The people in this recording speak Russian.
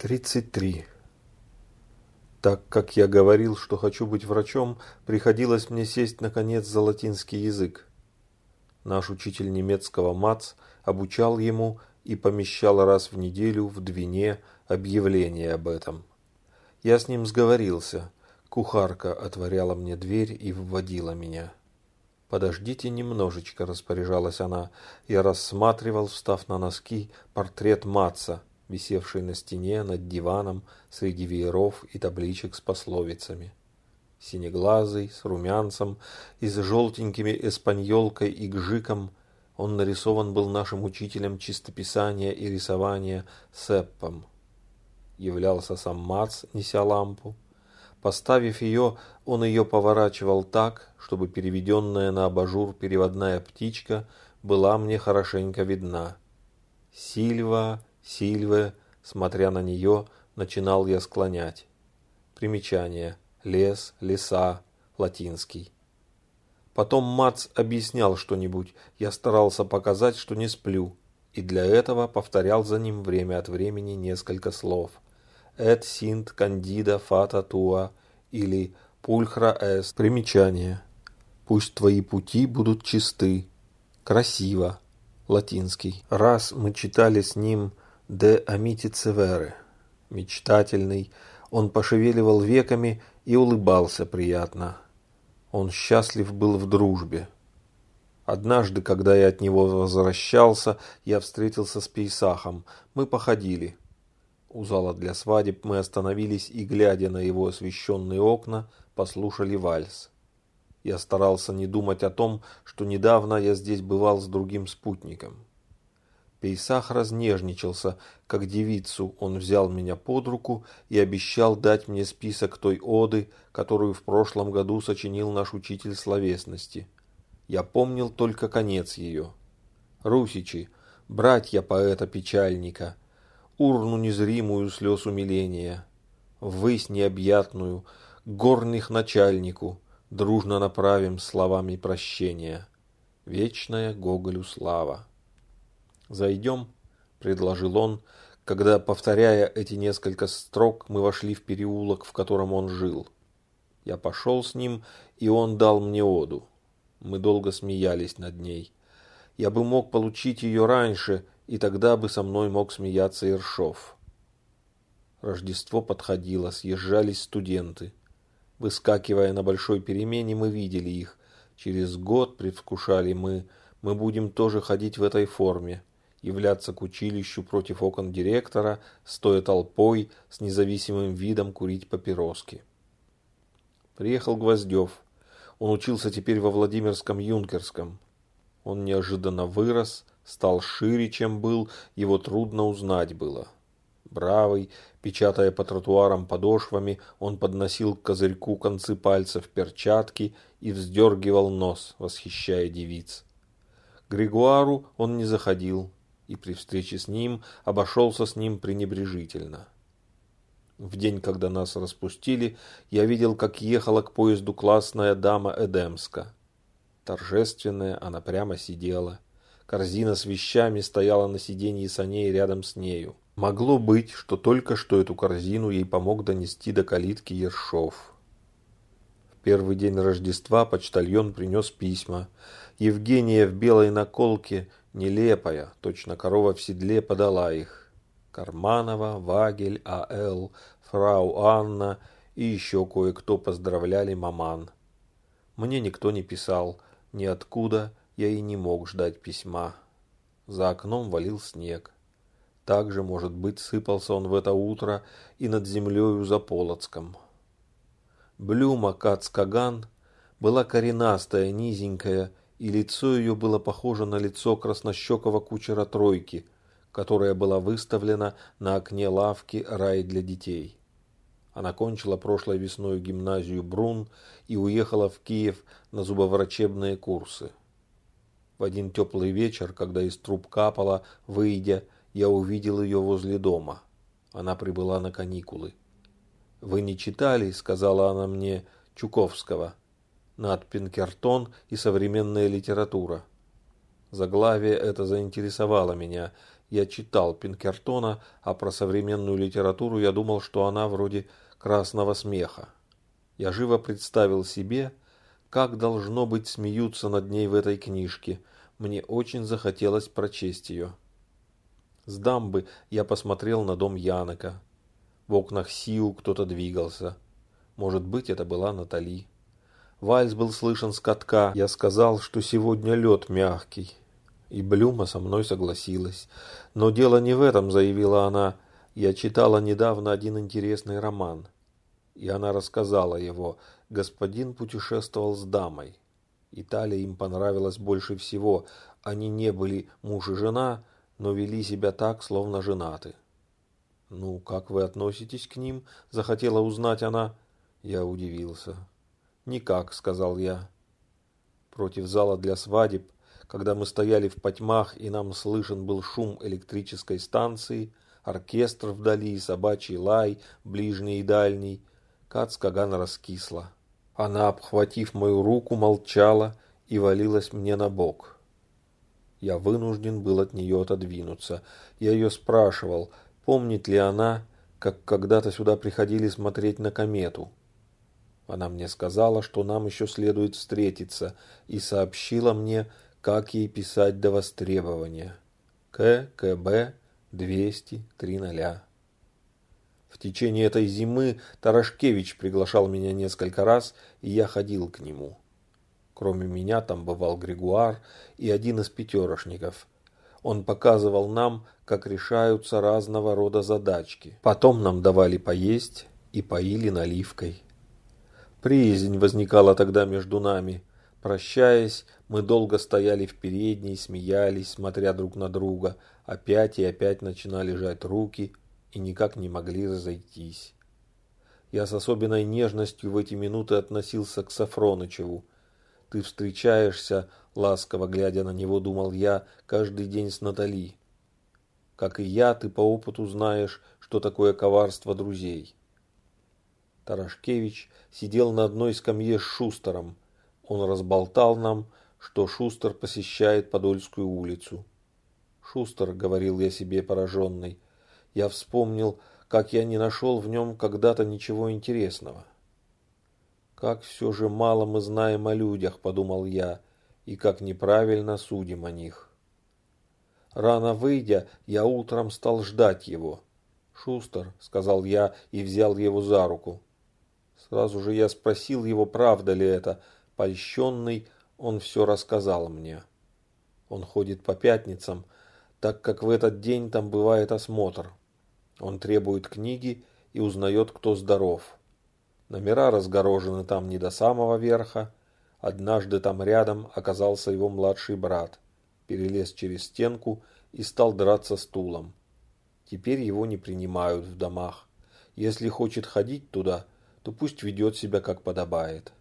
33. Так как я говорил, что хочу быть врачом, приходилось мне сесть наконец за латинский язык. Наш учитель немецкого МАЦ обучал ему и помещал раз в неделю в Двине объявление об этом. Я с ним сговорился. Кухарка отворяла мне дверь и вводила меня. «Подождите немножечко», — распоряжалась она. Я рассматривал, встав на носки, портрет Матца — висевший на стене над диваном среди вееров и табличек с пословицами. Синеглазый, с румянцем и с желтенькими эспаньолкой и гжиком, он нарисован был нашим учителем чистописания и рисования Сеппом. Являлся сам Мац, неся лампу. Поставив ее, он ее поворачивал так, чтобы переведенная на абажур переводная птичка была мне хорошенько видна. Сильва Сильве, смотря на нее, начинал я склонять. Примечание. Лес, леса, латинский. Потом Мац объяснял что-нибудь, я старался показать, что не сплю, и для этого повторял за ним время от времени несколько слов. «Et sint candida fata tua» или «Pulchra est». Примечание. «Пусть твои пути будут чисты». Красиво. Латинский. Раз мы читали с ним де Амити Цеверы. Мечтательный, он пошевеливал веками и улыбался приятно. Он счастлив был в дружбе. Однажды, когда я от него возвращался, я встретился с Пейсахом. Мы походили. У зала для свадеб мы остановились и, глядя на его освещенные окна, послушали вальс. Я старался не думать о том, что недавно я здесь бывал с другим спутником. Пейсах разнежничался, как девицу он взял меня под руку и обещал дать мне список той оды, которую в прошлом году сочинил наш учитель словесности. Я помнил только конец ее. Русичи, братья поэта-печальника, урну незримую слез умиления, ввысь необъятную, горных начальнику, дружно направим словами прощения. Вечная Гоголю слава. «Зайдем», — предложил он, когда, повторяя эти несколько строк, мы вошли в переулок, в котором он жил. Я пошел с ним, и он дал мне оду. Мы долго смеялись над ней. Я бы мог получить ее раньше, и тогда бы со мной мог смеяться Иршов. Рождество подходило, съезжались студенты. Выскакивая на большой перемене, мы видели их. Через год, предвкушали мы, мы будем тоже ходить в этой форме являться к училищу против окон директора, стоя толпой с независимым видом курить папироски. Приехал Гвоздев. Он учился теперь во Владимирском Юнкерском. Он неожиданно вырос, стал шире, чем был, его трудно узнать было. Бравый, печатая по тротуарам подошвами, он подносил к козырьку концы пальцев перчатки и вздергивал нос, восхищая девиц. Григуару он не заходил, и при встрече с ним обошелся с ним пренебрежительно. В день, когда нас распустили, я видел, как ехала к поезду классная дама Эдемска. Торжественная, она прямо сидела. Корзина с вещами стояла на сиденье саней рядом с нею. Могло быть, что только что эту корзину ей помог донести до калитки Ершов. В первый день Рождества почтальон принес письма. Евгения в белой наколке Нелепая, точно корова в седле подала их. Карманова, Вагель, А.Л., фрау Анна и еще кое-кто поздравляли маман. Мне никто не писал, ниоткуда я и не мог ждать письма. За окном валил снег. Также, может быть, сыпался он в это утро и над землею за Полоцком. Блюма Кацкаган была коренастая, низенькая, и лицо ее было похоже на лицо краснощекого кучера тройки, которая была выставлена на окне лавки «Рай для детей». Она кончила прошлой весной гимназию Брун и уехала в Киев на зубоврачебные курсы. В один теплый вечер, когда из труб капала, выйдя, я увидел ее возле дома. Она прибыла на каникулы. «Вы не читали, — сказала она мне, — Чуковского?» Над Пинкертон и современная литература. Заглавие это заинтересовало меня. Я читал Пинкертона, а про современную литературу я думал, что она вроде красного смеха. Я живо представил себе, как должно быть смеются над ней в этой книжке. Мне очень захотелось прочесть ее. С дамбы я посмотрел на дом Янека. В окнах Сиу кто-то двигался. Может быть, это была Натали. Вальс был слышен с катка. Я сказал, что сегодня лед мягкий. И Блюма со мной согласилась. Но дело не в этом, заявила она. Я читала недавно один интересный роман. И она рассказала его. Господин путешествовал с дамой. Италия им понравилась больше всего. Они не были муж и жена, но вели себя так, словно женаты. «Ну, как вы относитесь к ним?» – захотела узнать она. Я удивился. «Никак», – сказал я. Против зала для свадеб когда мы стояли в потьмах, и нам слышен был шум электрической станции, оркестр вдали, собачий лай, ближний и дальний, Кацкаган раскисла. Она, обхватив мою руку, молчала и валилась мне на бок. Я вынужден был от нее отодвинуться. Я ее спрашивал, помнит ли она, как когда-то сюда приходили смотреть на комету. Она мне сказала, что нам еще следует встретиться, и сообщила мне, как ей писать до востребования. ККБ 200 300. В течение этой зимы Тарашкевич приглашал меня несколько раз, и я ходил к нему. Кроме меня там бывал Григуар и один из пятерошников. Он показывал нам, как решаются разного рода задачки. Потом нам давали поесть и поили наливкой. Приязнь возникала тогда между нами. Прощаясь, мы долго стояли в передней, смеялись, смотря друг на друга, опять и опять начинали жать руки и никак не могли разойтись. Я с особенной нежностью в эти минуты относился к Сафронычеву. Ты встречаешься, ласково глядя на него, думал я, каждый день с Натали. Как и я, ты по опыту знаешь, что такое коварство друзей. Тарашкевич сидел на одной скамье с Шустером, он разболтал нам, что Шустер посещает Подольскую улицу. Шустер, говорил я себе пораженный, я вспомнил, как я не нашел в нем когда-то ничего интересного. Как все же мало мы знаем о людях, подумал я, и как неправильно судим о них. Рано выйдя, я утром стал ждать его. «Шустер», — сказал я и взял его за руку. Сразу же я спросил его, правда ли это, Польщенный, он все рассказал мне. Он ходит по пятницам, так как в этот день там бывает осмотр. Он требует книги и узнает, кто здоров. Номера разгорожены там не до самого верха. Однажды там рядом оказался его младший брат. Перелез через стенку и стал драться стулом. Теперь его не принимают в домах. Если хочет ходить туда, то пусть ведет себя как подобает.